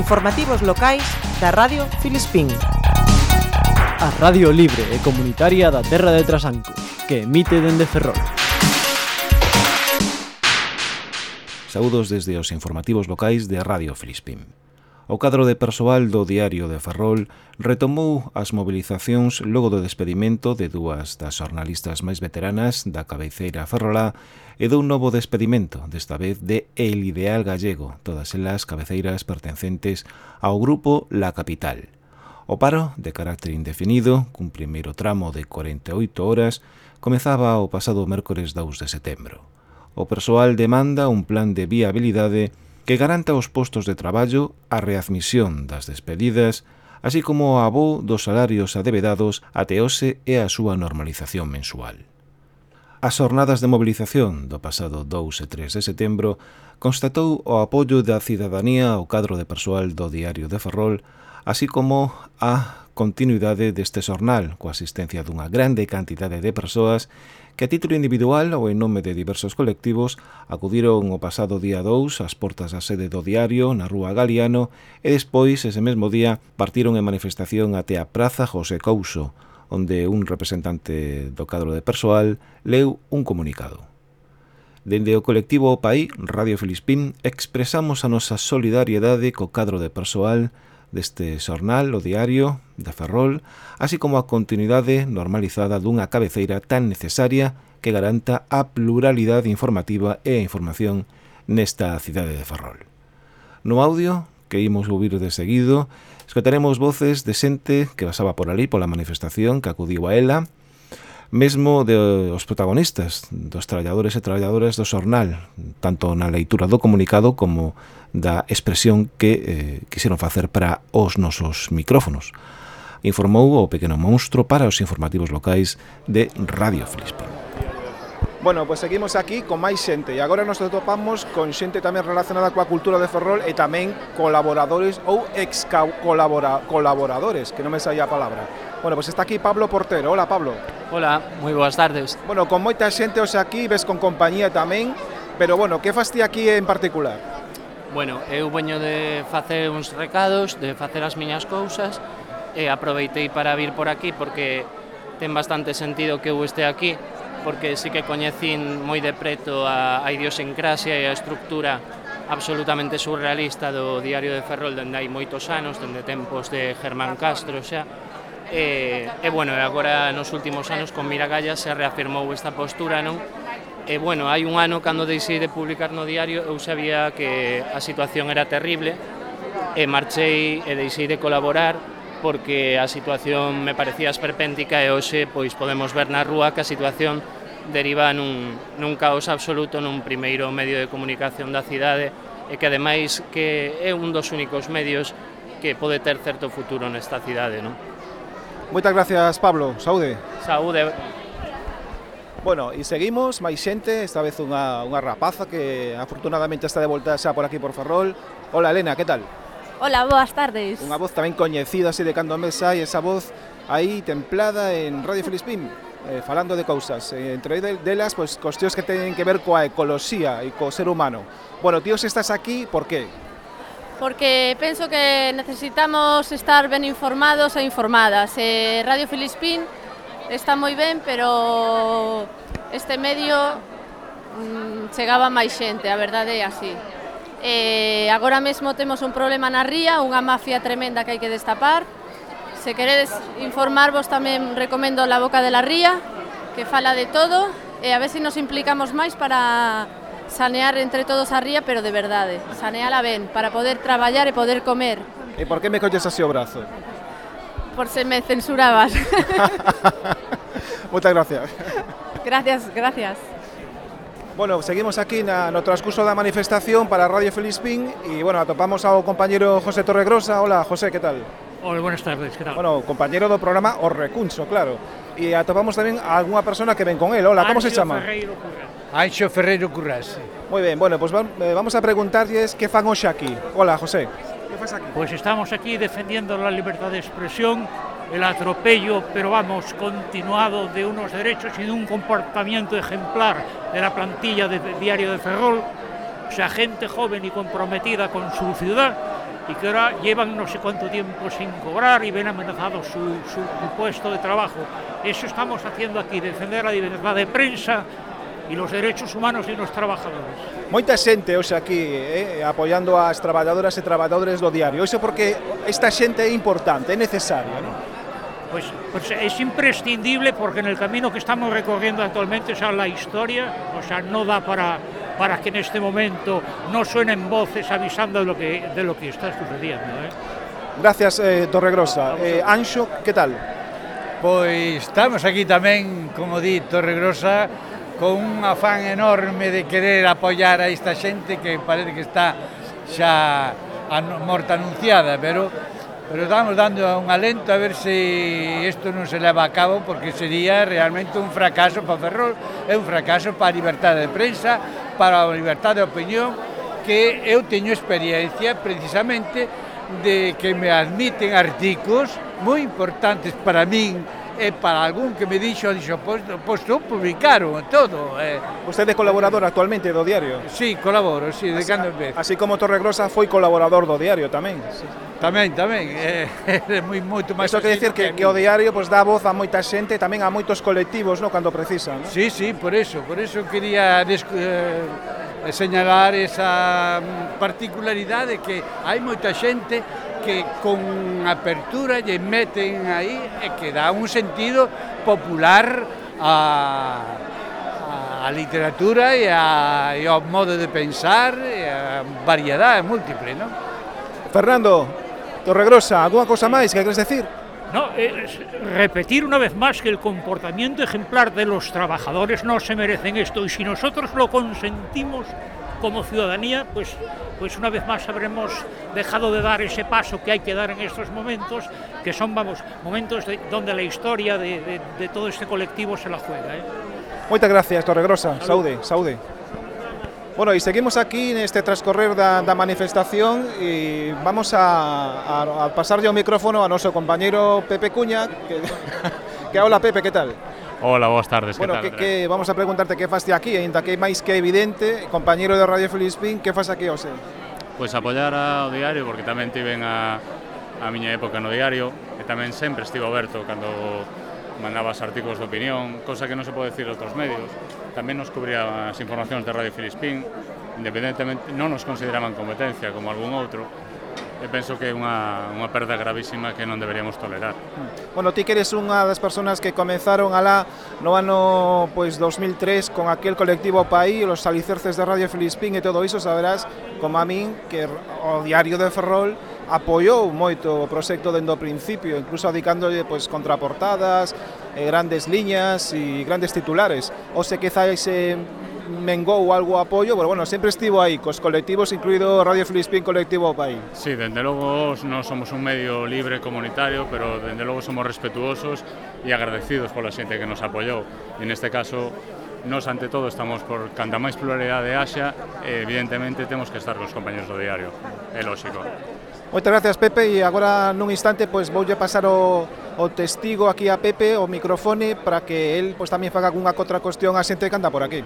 Informativos locais da Radio Filispín. A Radio Libre e Comunitaria da Terra de Trasanco, que emite dende Ferrol. Saúdos desde os informativos locais de Radio Filispín. O cadro de persoal do Diario de Ferrol retomou as mobilizacións logo do despedimento de dúas das xornalistas máis veteranas da cabeceira ferrolá e dun novo despedimento, desta vez de El Ideal Gallego, todas elas cabeceiras pertencentes ao grupo La Capital. O paro, de carácter indefinido, cun primeiro tramo de 48 horas, comezaba o pasado mércores 2 de setembro. O persoal demanda un plan de viabilidade que garanta os postos de traballo, a readmisión das despedidas, así como o abó dos salarios adevedados até hoxe e a súa normalización mensual. As jornadas de mobilización do pasado 2 e 3 de setembro constatou o apoio da cidadanía ao cadro de persoal do Diario de Ferrol, así como a continuidade deste xornal, coa asistencia dunha grande cantidade de persoas que a título individual ou en nome de diversos colectivos acudiron o pasado día 2 ás portas da sede do diario na Rúa Galiano e despois, ese mesmo día, partiron en manifestación até a Praza José Couso, onde un representante do cadro de persoal leu un comunicado. Dende o colectivo O Paí, Radio Filispín, expresamos a nosa solidariedade co cadro de persoal deste xornal o diario da Ferrol, así como a continuidade normalizada dunha cabeceira tan necesaria que garanta a pluralidade informativa e a información nesta cidade de Ferrol. No audio, que imos ouvir de seguido, escotaremos voces de xente que pasaba por ali pola manifestación que acudiu a ela, mesmo de eh, os protagonistas, dos traballadores e traballadoras do xornal, tanto na leitura do comunicado como da expresión que eh, quixeron facer para os nosos micrófonos. Informou o pequeno monstro para os informativos locais de Radio Filispín. Bueno, pois pues seguimos aquí con máis xente e agora nos topamos con xente tamén relacionada coa cultura de Ferrol e tamén colaboradores ou ex -colabora colaboradores, que non me saía a palabra Bueno, pues está aquí Pablo Portero. Hola, Pablo. Hola, moi boas tardes. Bueno, con moita xente hoxe aquí, ves con compañía tamén, pero bueno, que faste aquí en particular? Bueno, eu veño de facer uns recados, de facer as miñas cousas, e aproveitei para vir por aquí porque ten bastante sentido que eu este aquí, porque sí que coñecín moi de preto a, a idiosincrasia e a estructura absolutamente surrealista do Diario de Ferrol dende hai moitos anos, dende tempos de Germán Castro xa, E, e bueno, agora nos últimos anos con Miragalla se reafirmou esta postura, non? E bueno, hai un ano cando deixei de publicar no diario eu sabía que a situación era terrible e marchei e deixei de colaborar porque a situación me parecía esperpéntica e hoxe pois podemos ver na rúa que a situación deriva nun, nun caos absoluto nun primeiro medio de comunicación da cidade e que ademais que é un dos únicos medios que pode ter certo futuro nesta cidade, non? Moitas gracias, Pablo. Saúde. Saúde. Bueno, e seguimos, máis xente, esta vez unha, unha rapaza que afortunadamente está de volta xa por aquí por Ferrol. Hola Elena, que tal? Hola, boas tardes. Unha voz tamén coñecida así de cando a mesa e esa voz aí templada en Radio Felispín, eh, falando de cousas, eh, entre delas pois pues, cuestións que teñen que ver coa ecoloxía e co ser humano. Bueno, tíos, estás aquí por que? porque penso que necesitamos estar ben informados e informadas. Eh, Radio Filispín está moi ben, pero este medio mm, chegaba máis xente, a verdade é así. Eh, agora mesmo temos un problema na ría, unha mafia tremenda que hai que destapar. Se queredes informarvos tamén recomendo La Boca de la Ría, que fala de todo, e a ver se si nos implicamos máis para sanear entre todos a ría, pero de verdade, saneala ben, para poder traballar e poder comer. E por que me colles así o brazo? Por se me censurabas. Moitas gracias. Gracias, gracias. Bueno, seguimos aquí na, no transcurso da manifestación para Radio Felispín e, bueno, atopamos ao compañero José Torregrosa. Hola, José, que tal? Hola, buenas tardes, que tal? Bueno, compañero do programa O Recuncho, claro. E atopamos tamén a algunha persona que ven con él. Hola, como se chama? Ferreiro Curra. Anxo Ferreiro Currase. Moi ben, bueno, pues eh, vamos a preguntarles que fan aquí. Hola, José. Que faz aquí? Pues estamos aquí defendiendo la libertad de expresión, el atropello, pero vamos, continuado de unos derechos y de un comportamiento ejemplar de la plantilla de Diario de Ferrol, o sea, gente joven y comprometida con su ciudad y que ahora llevan no sé cuánto tiempo sin cobrar y ven amenazado su, su, su puesto de trabajo. Eso estamos haciendo aquí, defender la libertad de prensa e los derechos humanos e nos trabajadores. Moita xente hoxe aquí eh, apoiando as traballadoras e traballadores do diario. Iso porque esta xente é importante, é necesaria, non? Pois, pues, pois pues es imprescindible porque en el camino que estamos recorriendo actualmente, xa la historia, o sea, no da para para que en este momento no suenen voces avisando de lo que, de lo que está sucediendo. ¿eh? Gracias, eh, Torregrosa. Eh, Anxo, que tal? Pois estamos aquí tamén, como di Torregrosa, con un afán enorme de querer apoiar a esta xente que parece que está xa morta anunciada, pero pero estamos dando un alento a ver se isto non se leva a cabo porque sería realmente un fracaso para Ferrol, é un fracaso para a liberdade de prensa, para a liberdade de opinión, que eu teño experiencia precisamente de que me admiten artigos moi importantes para min e para algún que me dixo, dixo, pois, pois tú publicaron todo. Eh. Vostede é colaborador actualmente do diario? Sí, colaboro, sí, de cando en vez. Así como Torregrosa foi colaborador do diario tamén. Sí, sí. Tamén, tamén, é, é eh, eh, moi moito máis... Isto quer decir que, que, o diario pues, dá voz a moita xente, tamén a moitos colectivos, no cando precisan, ¿no? Sí, sí, por eso, por eso quería eh, eh, señalar esa mm, particularidade que hai moita xente que con apertura lle meten aí e que dá un sentido popular a, a, a literatura e, a, e ao modo de pensar e a variedade múltiple, non? Fernando, Torregrosa, alguna cosa máis que queres decir? No, es repetir una vez más que el comportamiento ejemplar de los trabajadores no se merecen esto y si nosotros lo consentimos como ciudadanía, pues, pues una vez más habremos dejado de dar ese paso que hay que dar en estos momentos, que son, vamos, momentos de, donde la historia de, de, de, todo este colectivo se la juega. ¿eh? Muchas gracias, Torregrosa. Saúde, saúde. Bueno, e seguimos aquí neste transcorrer da, da manifestación e vamos a, a, a pasarlle o micrófono a noso compañeiro Pepe Cuña que, que hola Pepe, que tal? Hola, boas tardes, bueno, que tal? Bueno, que, que vamos a preguntarte que faste aquí, ainda que é máis que evidente, compañeiro de Radio Filispín, que faz aquí hoxe? Pois apoiar ao diario, porque tamén tiven a, a miña época no diario, e tamén sempre estivo aberto cando mandabas artigos de opinión, cosa que non se pode decir outros medios. Tamén nos cubría as informacións de Radio Filispín, independentemente non nos consideraban competencia como algún outro, e penso que é unha, unha perda gravísima que non deberíamos tolerar. Bueno, ti que eres unha das persoas que comenzaron alá no ano pois 2003 con aquel colectivo Paí, os alicerces de Radio Filispín e todo iso, saberás, como a min, que o diario de Ferrol apoiou moito o proxecto dende o principio, incluso adicándolle pois, contraportadas, eh, grandes liñas e grandes titulares. O se quizais eh, mengou algo apoio, pero bueno, sempre estivo aí cos colectivos, incluído Radio Filispín Colectivo Pai. Sí, dende logo non somos un medio libre comunitario, pero dende logo somos respetuosos e agradecidos pola xente que nos apoiou. E neste caso, nos ante todo estamos por canta máis pluralidade haxa, evidentemente temos que estar cos compañeros do diario, é lógico. Moitas gracias Pepe e agora nun instante pois voulle pasar o, o testigo aquí a Pepe, o microfone para que el pois tamén faga algunha outra cuestión a xente que anda por aquí.